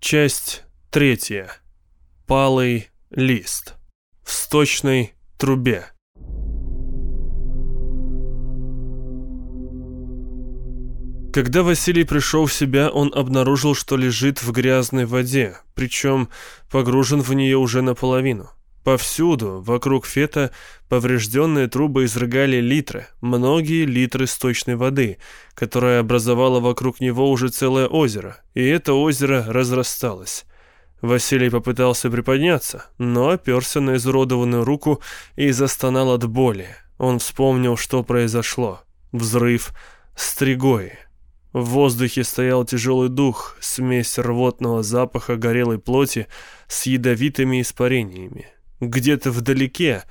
Часть третья. Палый лист. В сточной трубе. Когда Василий пришел в себя, он обнаружил, что лежит в грязной воде, причем погружен в нее уже наполовину. Повсюду, вокруг фета, поврежденные трубы изрыгали литры, многие литры сточной воды, которая образовала вокруг него уже целое озеро, и это озеро разрасталось. Василий попытался приподняться, но оперся на изуродованную руку и застонал от боли. Он вспомнил, что произошло. Взрыв стригои. В воздухе стоял тяжелый дух, смесь рвотного запаха горелой плоти с ядовитыми испарениями. Где-то вдалеке,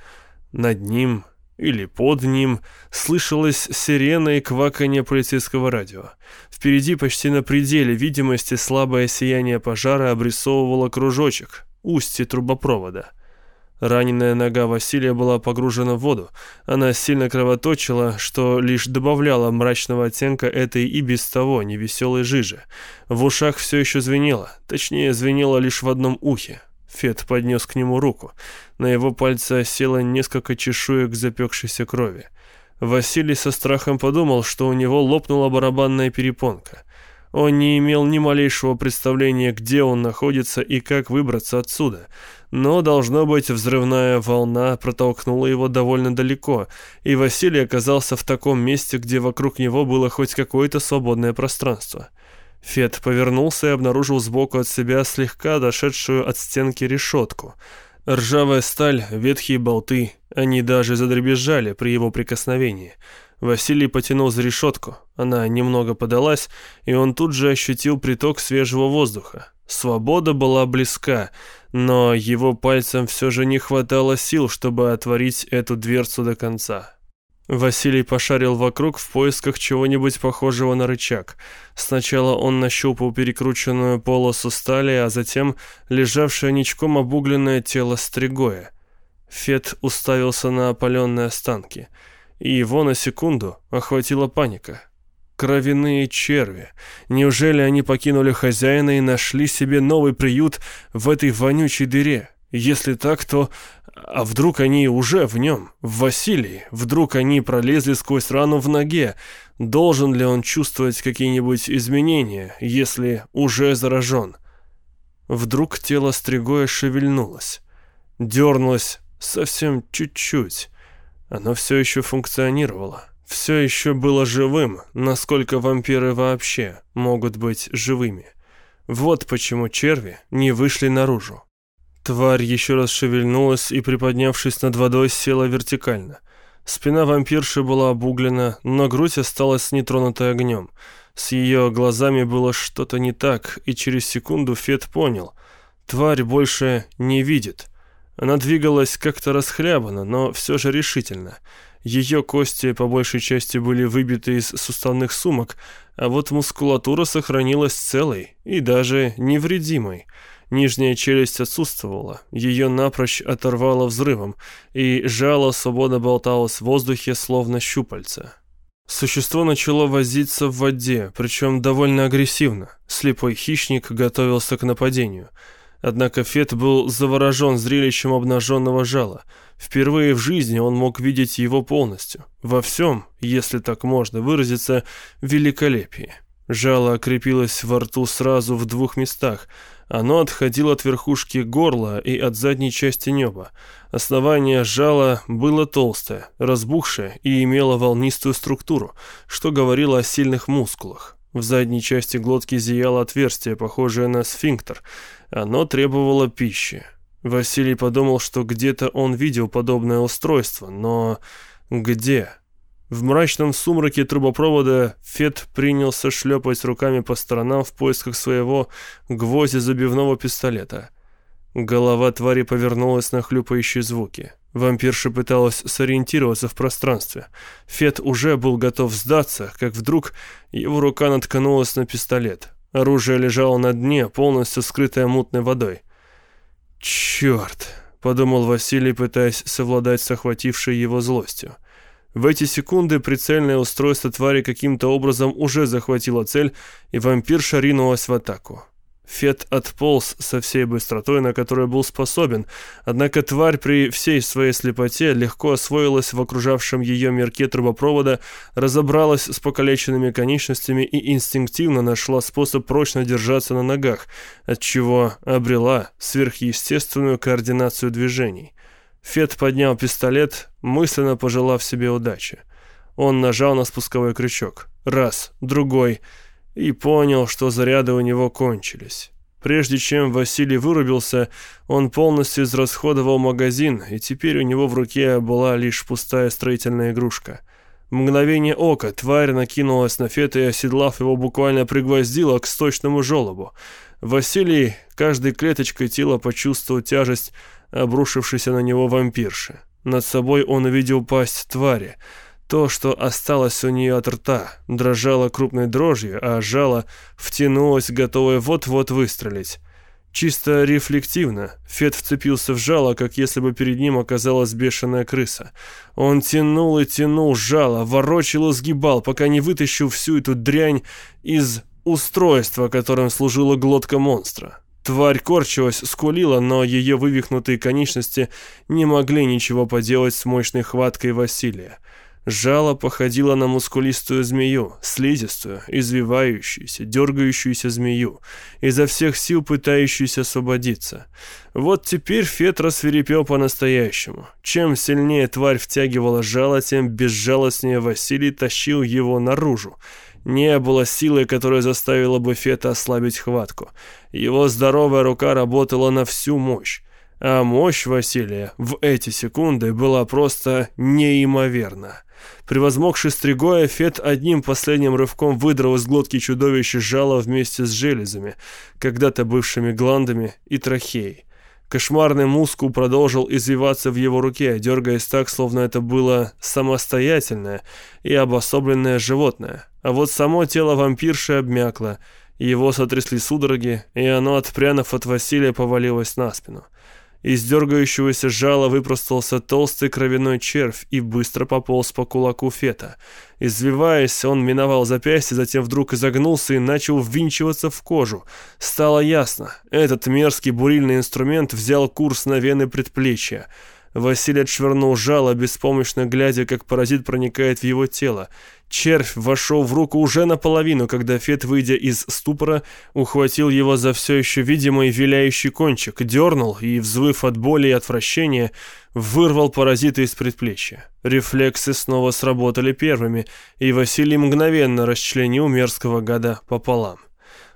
над ним или под ним, слышалась сирена и кваканье полицейского радио. Впереди, почти на пределе видимости, слабое сияние пожара обрисовывало кружочек, устье трубопровода. Раненая нога Василия была погружена в воду. Она сильно кровоточила, что лишь добавляло мрачного оттенка этой и без того невеселой жижи. В ушах все еще звенело, точнее, звенело лишь в одном ухе. Фет поднес к нему руку. На его пальце осело несколько чешуек запекшейся крови. Василий со страхом подумал, что у него лопнула барабанная перепонка. Он не имел ни малейшего представления, где он находится и как выбраться отсюда. Но, должно быть, взрывная волна протолкнула его довольно далеко, и Василий оказался в таком месте, где вокруг него было хоть какое-то свободное пространство. Фет повернулся и обнаружил сбоку от себя слегка дошедшую от стенки решетку. Ржавая сталь, ветхие болты, они даже задребезжали при его прикосновении. Василий потянул за решетку, она немного подалась, и он тут же ощутил приток свежего воздуха. Свобода была близка, но его пальцем все же не хватало сил, чтобы отворить эту дверцу до конца. Василий пошарил вокруг в поисках чего-нибудь похожего на рычаг. Сначала он нащупал перекрученную полосу стали, а затем лежавшее ничком обугленное тело стригоя. Фет уставился на опаленные останки, и его на секунду охватила паника. Кровяные черви. Неужели они покинули хозяина и нашли себе новый приют в этой вонючей дыре? Если так, то а вдруг они уже в нем, в Василии? Вдруг они пролезли сквозь рану в ноге? Должен ли он чувствовать какие-нибудь изменения, если уже заражен? Вдруг тело Стригоя шевельнулось. Дернулось совсем чуть-чуть. Оно все еще функционировало. Все еще было живым, насколько вампиры вообще могут быть живыми. Вот почему черви не вышли наружу. Тварь еще раз шевельнулась и, приподнявшись над водой, села вертикально. Спина вампирши была обуглена, но грудь осталась нетронутой огнем. С ее глазами было что-то не так, и через секунду Фет понял. Тварь больше не видит. Она двигалась как-то расхлябанно, но все же решительно. Ее кости по большей части были выбиты из суставных сумок, а вот мускулатура сохранилась целой и даже невредимой. Нижняя челюсть отсутствовала, ее напрочь оторвало взрывом, и жало свободно болталось в воздухе, словно щупальца. Существо начало возиться в воде, причем довольно агрессивно. Слепой хищник готовился к нападению. Однако Фет был заворожен зрелищем обнаженного жала. Впервые в жизни он мог видеть его полностью. Во всем, если так можно выразиться, великолепие. Жало окрепилось во рту сразу в двух местах. Оно отходило от верхушки горла и от задней части неба. Основание жала было толстое, разбухшее и имело волнистую структуру, что говорило о сильных мускулах. В задней части глотки зияло отверстие, похожее на сфинктер. Оно требовало пищи. Василий подумал, что где-то он видел подобное устройство, но где? В мрачном сумраке трубопровода Фет принялся шлепать руками по сторонам в поисках своего гвоздя забивного пистолета. Голова твари повернулась на хлюпающие звуки. Вампирша пыталась сориентироваться в пространстве. Фет уже был готов сдаться, как вдруг его рука наткнулась на пистолет. Оружие лежало на дне, полностью скрытое мутной водой. «Черт!» — подумал Василий, пытаясь совладать с охватившей его злостью. В эти секунды прицельное устройство твари каким-то образом уже захватило цель, и вампирша ринулась в атаку. Фет отполз со всей быстротой, на которую был способен, однако тварь при всей своей слепоте легко освоилась в окружавшем ее мирке трубопровода, разобралась с покалеченными конечностями и инстинктивно нашла способ прочно держаться на ногах, отчего обрела сверхъестественную координацию движений. Фет поднял пистолет, мысленно пожелав себе удачи. Он нажал на спусковой крючок. Раз, другой — и понял, что заряды у него кончились. Прежде чем Василий вырубился, он полностью израсходовал магазин, и теперь у него в руке была лишь пустая строительная игрушка. Мгновение ока тварь накинулась на Фета и, оседлав его, буквально пригвоздила к сточному желобу. Василий каждой клеточкой тела почувствовал тяжесть обрушившейся на него вампирши. Над собой он увидел пасть твари — то, что осталось у нее от рта, дрожало крупной дрожью, а жало втянулось, готовое вот-вот выстрелить. Чисто рефлективно Фет вцепился в жало, как если бы перед ним оказалась бешеная крыса. Он тянул и тянул жало, ворочил и сгибал, пока не вытащил всю эту дрянь из устройства, которым служила глотка монстра. Тварь корчилась, скулила, но ее вывихнутые конечности не могли ничего поделать с мощной хваткой Василия. Жало походило на мускулистую змею, слизистую, извивающуюся, дергающуюся змею, изо всех сил пытающуюся освободиться. Вот теперь Фет рассверепел по-настоящему. Чем сильнее тварь втягивала жало, тем безжалостнее Василий тащил его наружу. Не было силы, которая заставила бы Фета ослабить хватку. Его здоровая рука работала на всю мощь. А мощь Василия в эти секунды была просто неимоверна. Превозмогший Стригоя, Фет одним последним рывком выдрал из глотки чудовище жало вместе с железами, когда-то бывшими гландами и трахеей. Кошмарный мускул продолжил извиваться в его руке, дергаясь так, словно это было самостоятельное и обособленное животное. А вот само тело вампирши обмякло, его сотрясли судороги, и оно, отпрянув от Василия, повалилось на спину. Из дергающегося жала выпростался толстый кровяной червь и быстро пополз по кулаку Фета. Извиваясь, он миновал запястье, затем вдруг изогнулся и начал ввинчиваться в кожу. Стало ясно, этот мерзкий бурильный инструмент взял курс на вены предплечья. Василий отшвырнул жало, беспомощно глядя, как паразит проникает в его тело. Червь вошел в руку уже наполовину, когда Фет, выйдя из ступора, ухватил его за все еще видимый виляющий кончик, дернул и, взвыв от боли и отвращения, вырвал паразита из предплечья. Рефлексы снова сработали первыми, и Василий мгновенно расчленил мерзкого гада пополам.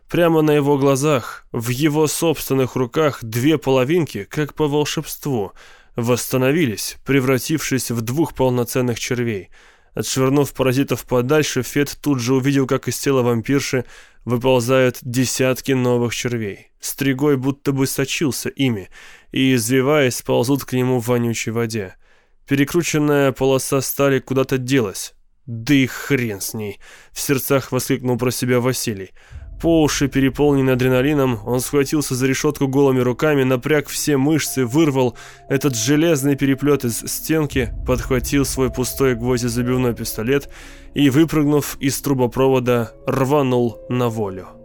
Прямо на его глазах, в его собственных руках, две половинки, как по волшебству, восстановились, превратившись в двух полноценных червей — Отшвырнув паразитов подальше, Фет тут же увидел, как из тела вампирши выползают десятки новых червей. Стригой будто бы сочился ими, и, извиваясь, ползут к нему в вонючей воде. Перекрученная полоса стали куда-то делась. «Да и хрен с ней!» — в сердцах воскликнул про себя Василий. По уши переполненный адреналином, он схватился за решетку голыми руками, напряг все мышцы, вырвал этот железный переплет из стенки, подхватил свой пустой гвоздезабивной пистолет и, выпрыгнув из трубопровода, рванул на волю.